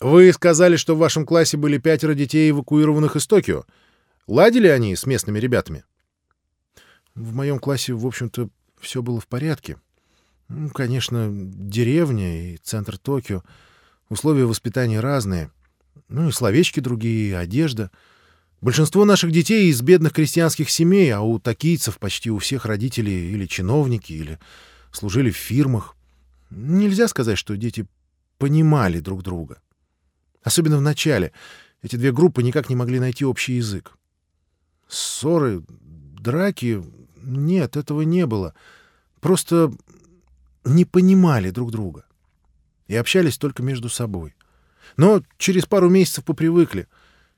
Вы сказали, что в вашем классе были пятеро детей, эвакуированных из Токио. Ладили они с местными ребятами? В моем классе, в общем-то, все было в порядке. Ну, конечно, деревня и центр Токио. Условия воспитания разные. Ну и словечки другие, и одежда. Большинство наших детей из бедных крестьянских семей, а у токийцев почти у всех родители или чиновники, или служили в фирмах. Нельзя сказать, что дети понимали друг друга. Особенно в начале. Эти две группы никак не могли найти общий язык. Ссоры, драки... Нет, этого не было. Просто не понимали друг друга. И общались только между собой. Но через пару месяцев попривыкли.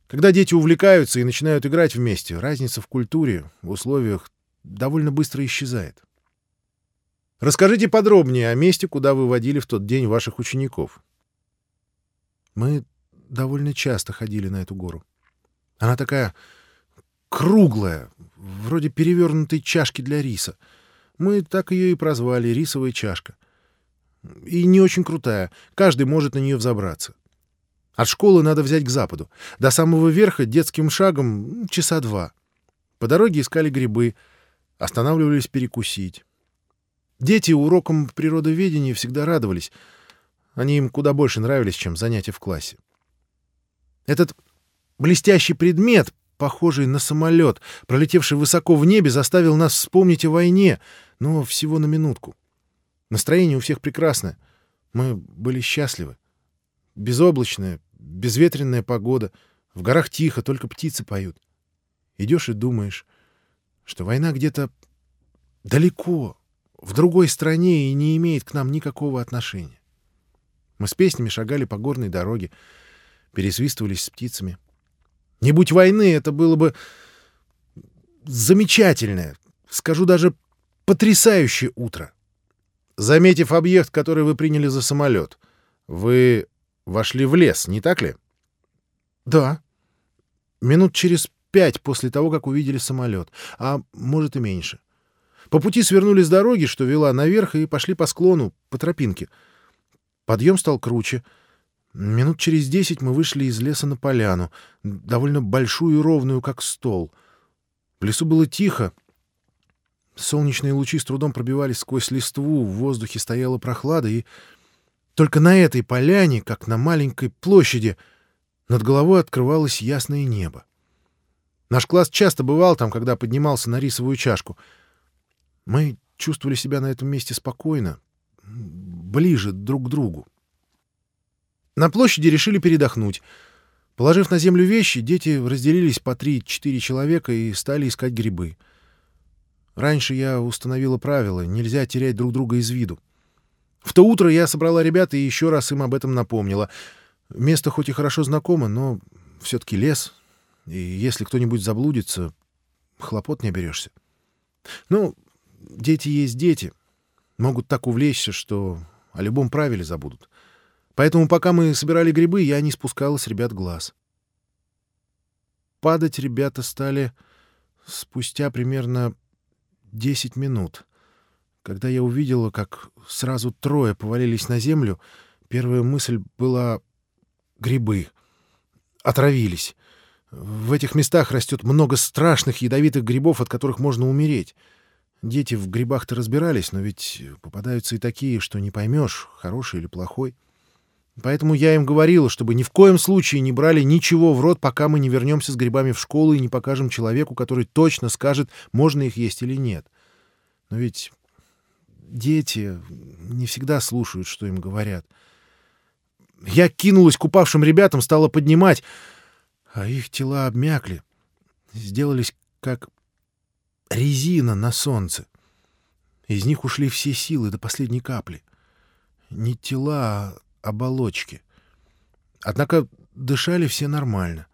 Когда дети увлекаются и начинают играть вместе, разница в культуре, в условиях довольно быстро исчезает. Расскажите подробнее о месте, куда вы водили в тот день ваших учеников. Мы довольно часто ходили на эту гору. Она такая круглая, вроде перевернутой чашки для риса. Мы так ее и прозвали — рисовая чашка. И не очень крутая, каждый может на нее взобраться. От школы надо взять к западу. До самого верха детским шагом часа два. По дороге искали грибы, останавливались перекусить. Дети урокам природоведения всегда радовались. Они им куда больше нравились, чем занятия в классе. Этот блестящий предмет, похожий на самолет, пролетевший высоко в небе, заставил нас вспомнить о войне, но всего на минутку. Настроение у всех прекрасное. Мы были счастливы. Безоблачная, безветренная погода. В горах тихо, только птицы поют. Идешь и думаешь, что война где-то далеко, в другой стране и не имеет к нам никакого отношения. Мы с песнями шагали по горной дороге, пересвистывались с птицами. Не будь войны, это было бы замечательное, скажу даже потрясающее утро. Заметив объект, который вы приняли за самолет, вы вошли в лес, не так ли? Да. Минут через пять после того, как увидели самолет, а может и меньше. По пути свернули с дороги, что вела наверх, и пошли по склону, по тропинке. Подъем стал круче — Минут через десять мы вышли из леса на поляну, довольно большую и ровную, как стол. В лесу было тихо. Солнечные лучи с трудом пробивались сквозь листву, в воздухе стояла прохлада, и только на этой поляне, как на маленькой площади, над головой открывалось ясное небо. Наш класс часто бывал там, когда поднимался на рисовую чашку. Мы чувствовали себя на этом месте спокойно, ближе друг к другу. На площади решили передохнуть. Положив на землю вещи, дети разделились по три-четыре человека и стали искать грибы. Раньше я установила правило — нельзя терять друг друга из виду. В то утро я собрала ребят и еще раз им об этом напомнила. Место хоть и хорошо знакомо, но все-таки лес, и если кто-нибудь заблудится, хлопот не оберешься. Ну, дети есть дети. Могут так увлечься, что о любом правиле забудут. Поэтому пока мы собирали грибы, я не спускала с ребят глаз. Падать ребята стали спустя примерно 10 минут. Когда я увидела, как сразу трое повалились на землю, первая мысль была «грибы». Отравились. В этих местах растет много страшных ядовитых грибов, от которых можно умереть. Дети в грибах-то разбирались, но ведь попадаются и такие, что не поймешь, хороший или плохой. Поэтому я им говорила, чтобы ни в коем случае не брали ничего в рот, пока мы не вернемся с грибами в школу и не покажем человеку, который точно скажет, можно их есть или нет. Но ведь дети не всегда слушают, что им говорят. Я кинулась к упавшим ребятам, стала поднимать, а их тела обмякли, сделались как резина на солнце. Из них ушли все силы до последней капли. Не тела, а оболочки. Однако дышали все нормально.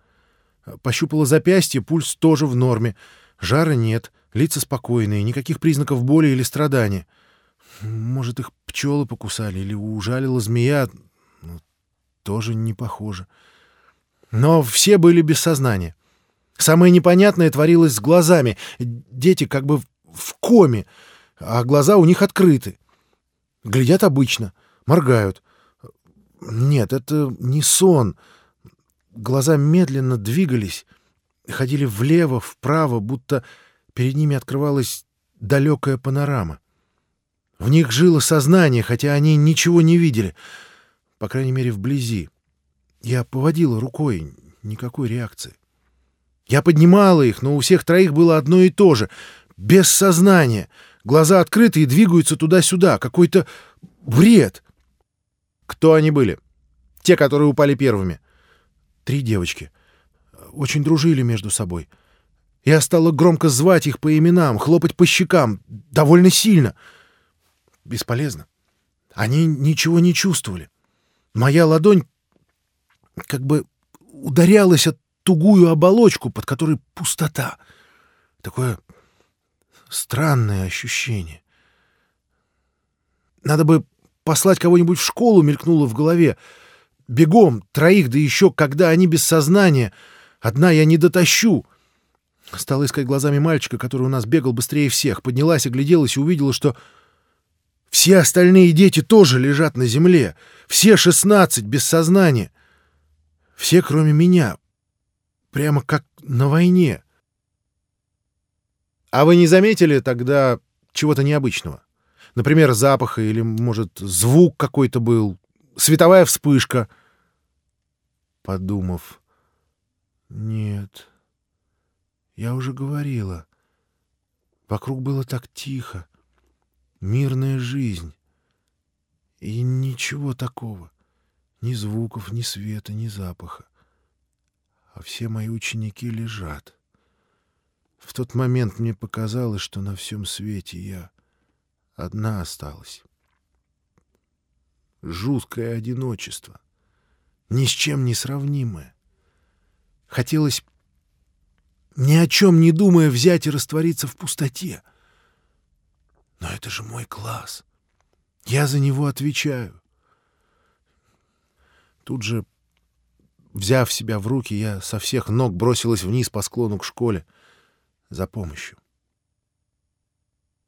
Пощупала запястье, пульс тоже в норме. Жара нет, лица спокойные, никаких признаков боли или страдания. Может, их пчелы покусали или ужалила змея. Ну, тоже не похоже. Но все были без сознания. Самое непонятное творилось с глазами. Дети как бы в коме, а глаза у них открыты. Глядят обычно, моргают. Нет, это не сон. Глаза медленно двигались, ходили влево, вправо, будто перед ними открывалась далекая панорама. В них жило сознание, хотя они ничего не видели, по крайней мере, вблизи. Я поводила рукой, никакой реакции. Я поднимала их, но у всех троих было одно и то же. Без сознания. Глаза открыты и двигаются туда-сюда. Какой-то бред. Кто они были? Те, которые упали первыми. Три девочки. Очень дружили между собой. Я стала громко звать их по именам, хлопать по щекам. Довольно сильно. Бесполезно. Они ничего не чувствовали. Моя ладонь как бы ударялась от тугую оболочку, под которой пустота. Такое странное ощущение. Надо бы послать кого-нибудь в школу, мелькнуло в голове. Бегом, троих, да еще когда они без сознания. Одна я не дотащу. Стала искать глазами мальчика, который у нас бегал быстрее всех. Поднялась, огляделась и увидела, что все остальные дети тоже лежат на земле. Все шестнадцать без сознания. Все, кроме меня. Прямо как на войне. А вы не заметили тогда чего-то необычного? Например, запаха или, может, звук какой-то был, световая вспышка? Подумав, нет, я уже говорила. Вокруг было так тихо, мирная жизнь. И ничего такого, ни звуков, ни света, ни запаха. А все мои ученики лежат. В тот момент мне показалось, что на всем свете я одна осталась. Жуткое одиночество, ни с чем не сравнимое. Хотелось, ни о чем не думая, взять и раствориться в пустоте. Но это же мой класс. Я за него отвечаю. Тут же, взяв себя в руки, я со всех ног бросилась вниз по склону к школе за помощью.